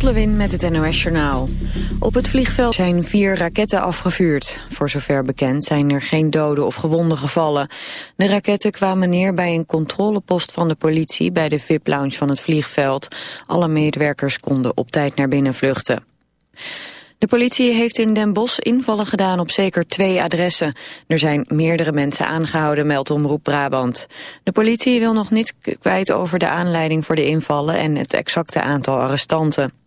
Lot Lewin met het NOS Journaal. Op het vliegveld zijn vier raketten afgevuurd. Voor zover bekend zijn er geen doden of gewonden gevallen. De raketten kwamen neer bij een controlepost van de politie... bij de VIP-lounge van het vliegveld. Alle medewerkers konden op tijd naar binnen vluchten. De politie heeft in Den Bosch invallen gedaan op zeker twee adressen. Er zijn meerdere mensen aangehouden, meldt Omroep Brabant. De politie wil nog niet kwijt over de aanleiding voor de invallen en het exacte aantal arrestanten.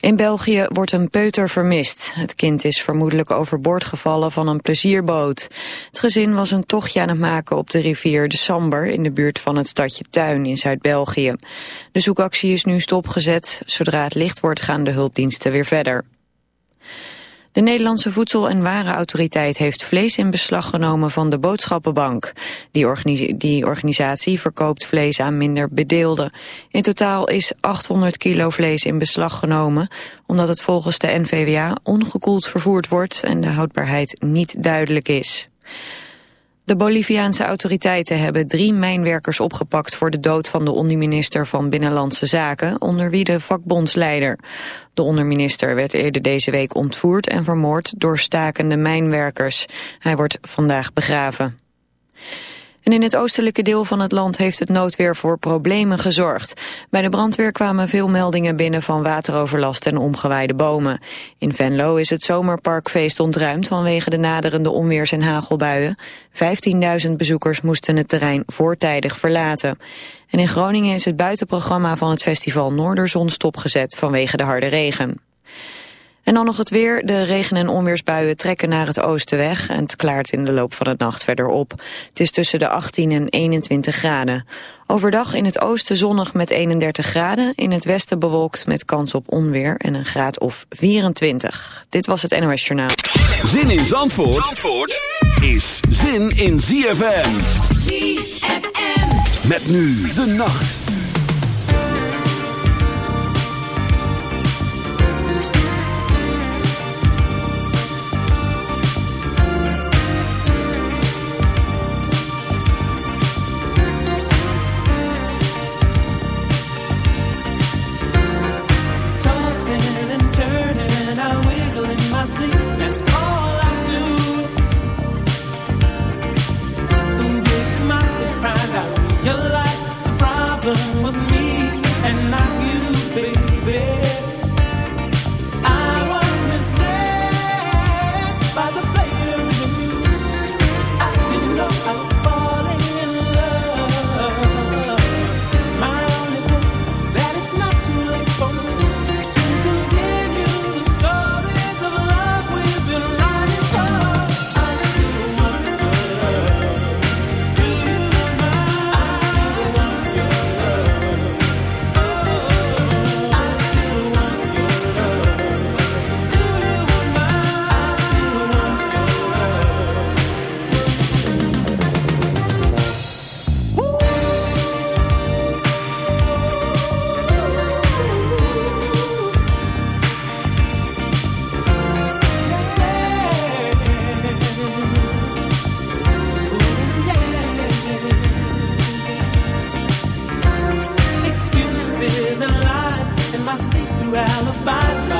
In België wordt een peuter vermist. Het kind is vermoedelijk overboord gevallen van een plezierboot. Het gezin was een tochtje aan het maken op de rivier de Samber... in de buurt van het stadje Tuin in Zuid-België. De zoekactie is nu stopgezet. Zodra het licht wordt gaan de hulpdiensten weer verder. De Nederlandse Voedsel- en Warenautoriteit heeft vlees in beslag genomen van de Boodschappenbank. Die, die, organisatie verkoopt vlees aan minder bedeelden. In totaal is 800 kilo vlees in beslag genomen, omdat het volgens de NVWA ongekoeld vervoerd wordt en de houdbaarheid niet duidelijk is. De Boliviaanse autoriteiten hebben drie mijnwerkers opgepakt voor de dood van de onderminister van Binnenlandse Zaken, onder wie de vakbondsleider. De onderminister werd eerder deze week ontvoerd en vermoord door stakende mijnwerkers. Hij wordt vandaag begraven. En in het oostelijke deel van het land heeft het noodweer voor problemen gezorgd. Bij de brandweer kwamen veel meldingen binnen van wateroverlast en omgewaaide bomen. In Venlo is het zomerparkfeest ontruimd vanwege de naderende onweers- en hagelbuien. 15.000 bezoekers moesten het terrein voortijdig verlaten. En in Groningen is het buitenprogramma van het festival Noorderzon stopgezet vanwege de harde regen. En dan nog het weer. De regen- en onweersbuien trekken naar het oosten weg en het klaart in de loop van de nacht verder op. Het is tussen de 18 en 21 graden. Overdag in het oosten zonnig met 31 graden, in het westen bewolkt met kans op onweer en een graad of 24. Dit was het NOS Journaal. Zin in Zandvoort, Zandvoort is zin in ZFM. ZFM. Met nu de nacht. and my see-through alibis.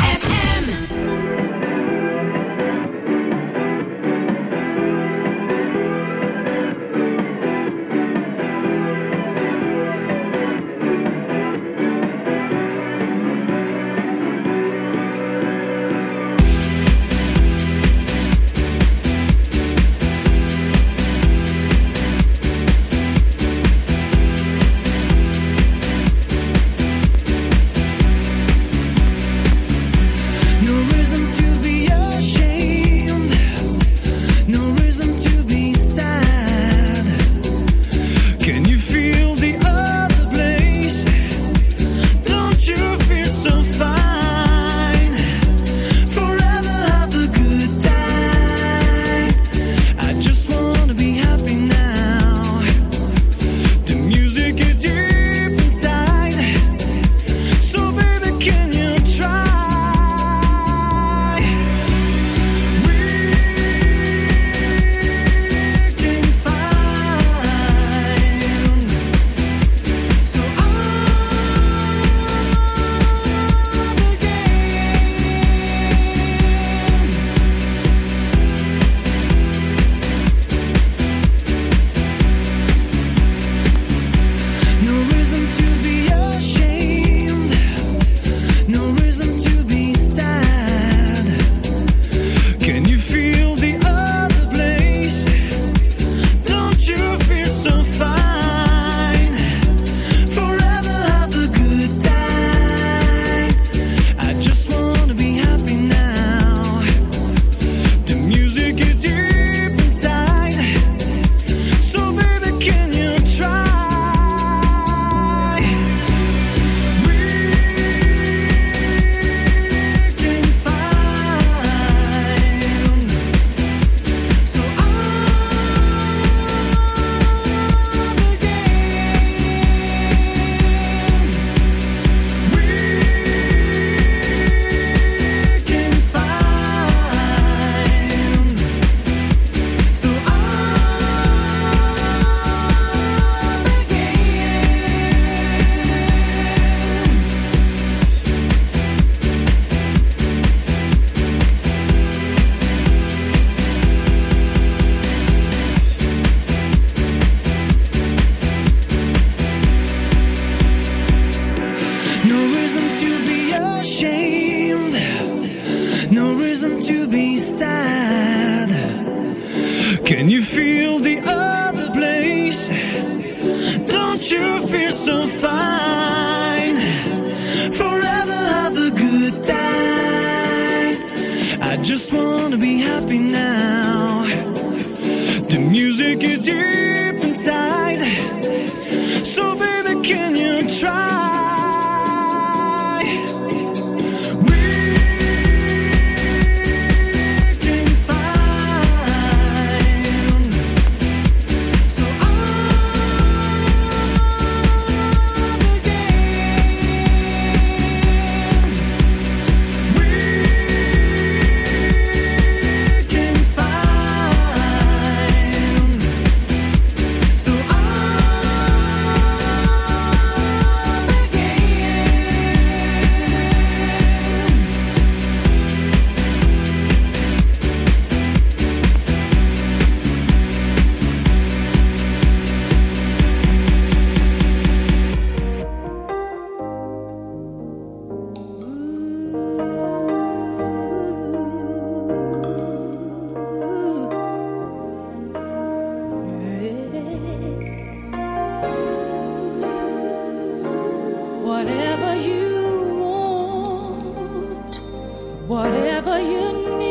Whatever you want, whatever you need,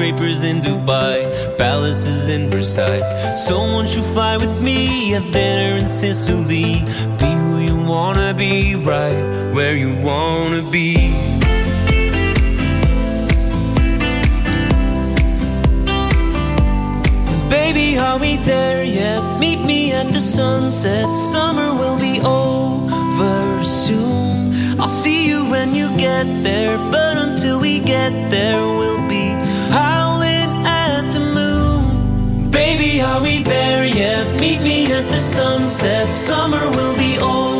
skyscrapers in Dubai, palaces in Versailles. So won't you fly with me, have dinner in Sicily. Be who you wanna be, right where you wanna be. Baby, are we there yet? Meet me at the sunset. Summer will be over soon. I'll see you when you get there, but until we get there, we'll baby, are we there yet? Meet me at the sunset, summer will be over.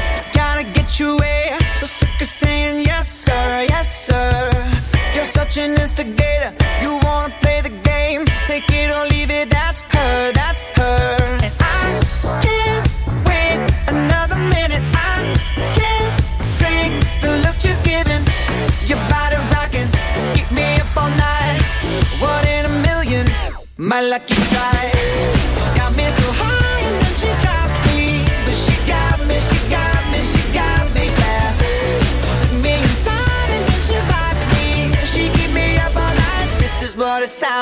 take it or leave it. That's her, that's her. And I can't wait another minute. I can't the look she's giving. Keep me up all night. One in a million, my lucky strike.